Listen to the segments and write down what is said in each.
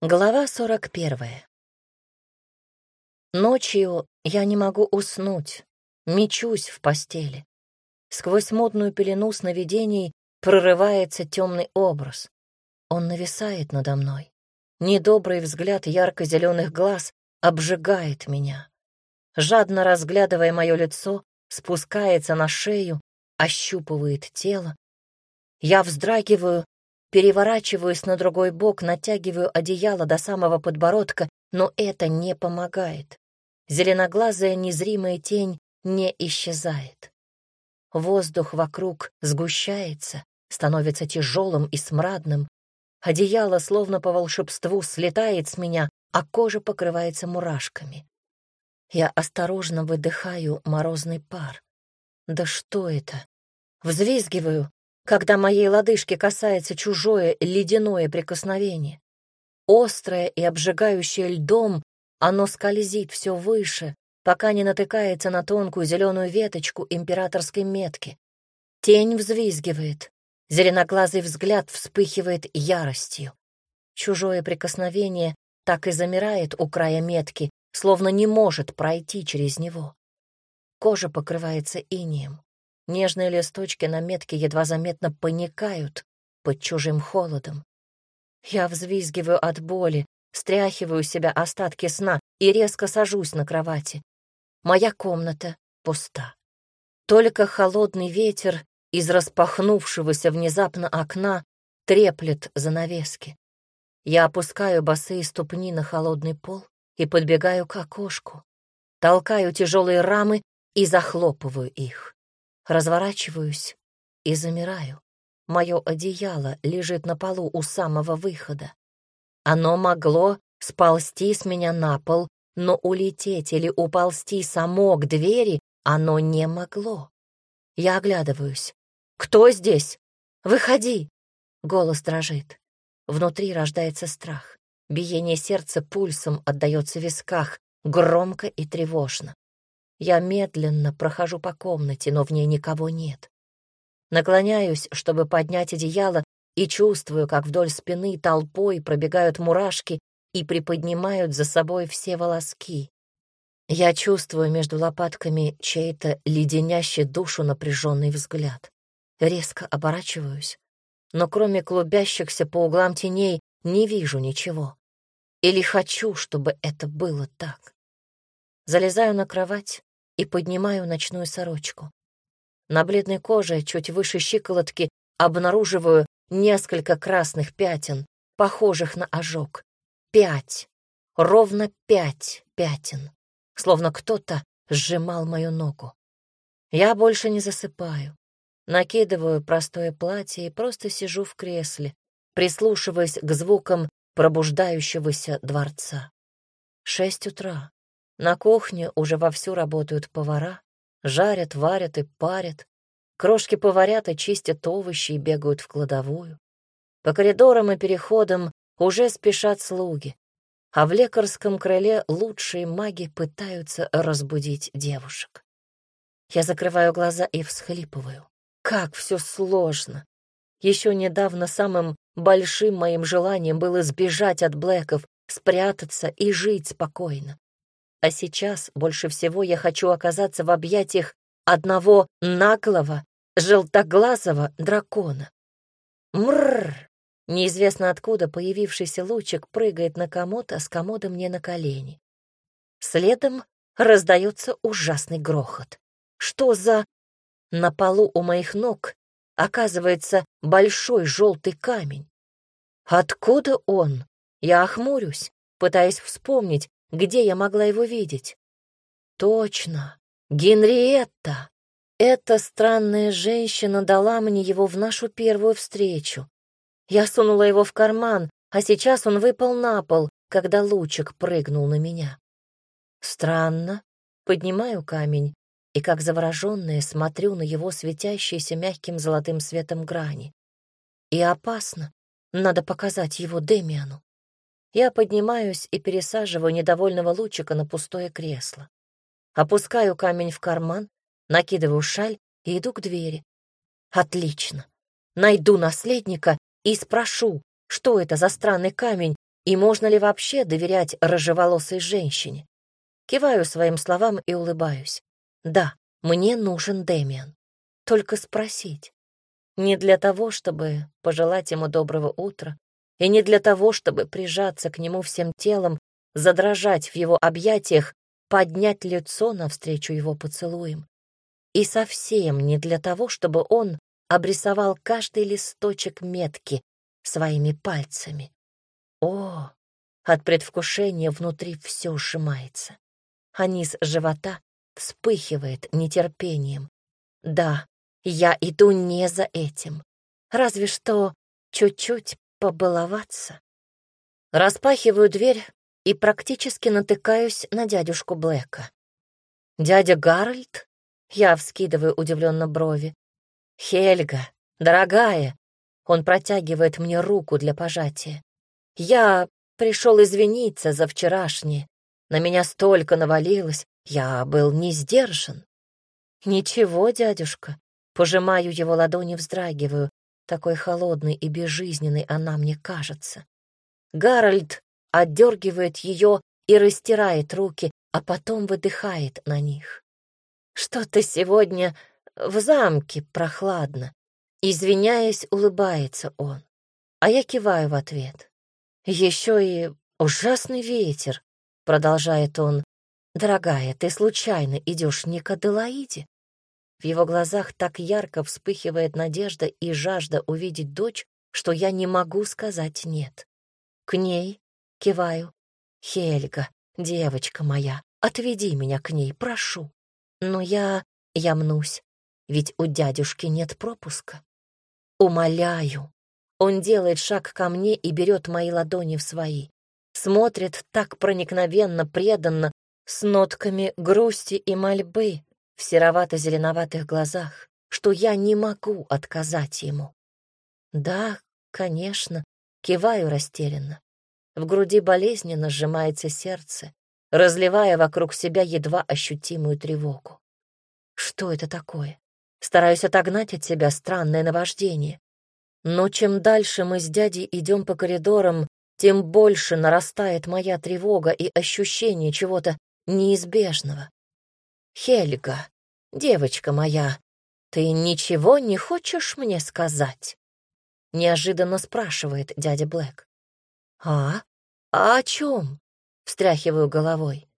Глава 41. Ночью я не могу уснуть, мечусь в постели. Сквозь модную пелену сновидений прорывается темный образ. Он нависает надо мной. Недобрый взгляд ярко-зеленых глаз обжигает меня. Жадно разглядывая мое лицо, спускается на шею, ощупывает тело. Я вздрагиваю Переворачиваюсь на другой бок, натягиваю одеяло до самого подбородка, но это не помогает. Зеленоглазая незримая тень не исчезает. Воздух вокруг сгущается, становится тяжелым и смрадным. Одеяло, словно по волшебству, слетает с меня, а кожа покрывается мурашками. Я осторожно выдыхаю морозный пар. Да что это? Взвизгиваю, когда моей лодыжки касается чужое ледяное прикосновение. Острое и обжигающее льдом, оно скользит все выше, пока не натыкается на тонкую зеленую веточку императорской метки. Тень взвизгивает, зеленоглазый взгляд вспыхивает яростью. Чужое прикосновение так и замирает у края метки, словно не может пройти через него. Кожа покрывается инием. Нежные листочки на метке едва заметно паникают под чужим холодом. Я взвизгиваю от боли, стряхиваю себя остатки сна и резко сажусь на кровати. Моя комната пуста. Только холодный ветер из распахнувшегося внезапно окна треплет занавески. Я опускаю босые ступни на холодный пол и подбегаю к окошку, толкаю тяжелые рамы и захлопываю их. Разворачиваюсь и замираю. Мое одеяло лежит на полу у самого выхода. Оно могло сползти с меня на пол, но улететь или уползти само к двери оно не могло. Я оглядываюсь. «Кто здесь? Выходи!» Голос дрожит. Внутри рождается страх. Биение сердца пульсом отдается в висках, громко и тревожно. Я медленно прохожу по комнате, но в ней никого нет. Наклоняюсь, чтобы поднять одеяло, и чувствую, как вдоль спины толпой пробегают мурашки и приподнимают за собой все волоски. Я чувствую между лопатками чей-то леденящий душу напряженный взгляд. Резко оборачиваюсь, но кроме клубящихся по углам теней не вижу ничего. Или хочу, чтобы это было так. Залезаю на кровать, и поднимаю ночную сорочку. На бледной коже, чуть выше щиколотки, обнаруживаю несколько красных пятен, похожих на ожог. Пять. Ровно пять пятен. Словно кто-то сжимал мою ногу. Я больше не засыпаю. Накидываю простое платье и просто сижу в кресле, прислушиваясь к звукам пробуждающегося дворца. Шесть утра. На кухне уже вовсю работают повара, жарят, варят и парят. Крошки поварят и чистят овощи и бегают в кладовую. По коридорам и переходам уже спешат слуги, а в лекарском крыле лучшие маги пытаются разбудить девушек. Я закрываю глаза и всхлипываю. Как все сложно. Еще недавно самым большим моим желанием было сбежать от Блэков, спрятаться и жить спокойно. А сейчас больше всего я хочу оказаться в объятиях одного наглого, желтоглазого дракона. Мрррр! Неизвестно откуда появившийся лучик прыгает на комод, а с комода мне на колени. Следом раздается ужасный грохот. Что за... На полу у моих ног оказывается большой желтый камень. Откуда он? Я охмурюсь, пытаясь вспомнить, где я могла его видеть? Точно, Генриетта. Эта странная женщина дала мне его в нашу первую встречу. Я сунула его в карман, а сейчас он выпал на пол, когда лучик прыгнул на меня. Странно. Поднимаю камень и, как завороженная, смотрю на его светящиеся мягким золотым светом грани. И опасно. Надо показать его Демиану. Я поднимаюсь и пересаживаю недовольного лучика на пустое кресло. Опускаю камень в карман, накидываю шаль и иду к двери. Отлично. Найду наследника и спрошу, что это за странный камень И можно ли вообще доверять рыжеволосой женщине? Киваю своим словам и улыбаюсь. Да, мне нужен Дэмиан. Только спросить. Не для того, чтобы пожелать ему доброго утра, и не для того, чтобы прижаться к нему всем телом, задрожать в его объятиях, поднять лицо навстречу его поцелуем. И совсем не для того, чтобы он обрисовал каждый листочек метки своими пальцами. О, от предвкушения внутри все сжимается, а низ живота вспыхивает нетерпением. Да, я иду не за этим. Разве что чуть-чуть побаловаться. Распахиваю дверь и практически натыкаюсь на дядюшку Блэка. «Дядя Гарольд?» Я вскидываю удивленно брови. «Хельга, дорогая!» Он протягивает мне руку для пожатия. «Я пришел извиниться за вчерашнее. На меня столько навалилось, я был не сдержан». «Ничего, дядюшка, Пожимаю его ладони, вздрагиваю. Такой холодной и безжизненной она мне кажется. Гарольд отдергивает ее и растирает руки, а потом выдыхает на них. «Что-то сегодня в замке прохладно». Извиняясь, улыбается он, а я киваю в ответ. «Еще и ужасный ветер», — продолжает он. «Дорогая, ты случайно идешь не к Аделаиде?» В его глазах так ярко вспыхивает надежда и жажда увидеть дочь, что я не могу сказать «нет». К ней киваю. «Хельга, девочка моя, отведи меня к ней, прошу». Но я... я мнусь, ведь у дядюшки нет пропуска. Умоляю. Он делает шаг ко мне и берет мои ладони в свои. Смотрит так проникновенно, преданно, с нотками грусти и мольбы, в серовато-зеленоватых глазах, что я не могу отказать ему. Да, конечно, киваю растерянно. В груди болезненно сжимается сердце, разливая вокруг себя едва ощутимую тревогу. Что это такое? Стараюсь отогнать от себя странное наваждение. Но чем дальше мы с дядей идем по коридорам, тем больше нарастает моя тревога и ощущение чего-то неизбежного. «Хельга, девочка моя, ты ничего не хочешь мне сказать?» Неожиданно спрашивает дядя Блэк. «А? А о чем?» — встряхиваю головой.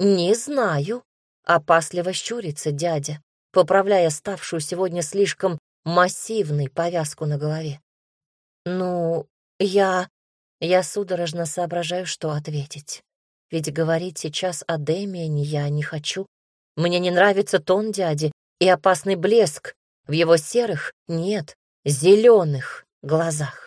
«Не знаю», — опасливо щурится дядя, поправляя ставшую сегодня слишком массивной повязку на голове. «Ну, я...» Я судорожно соображаю, что ответить. Ведь говорить сейчас о Дэмиане я не хочу. Мне не нравится тон дяди и опасный блеск в его серых, нет, зеленых глазах.